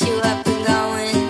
you up and going.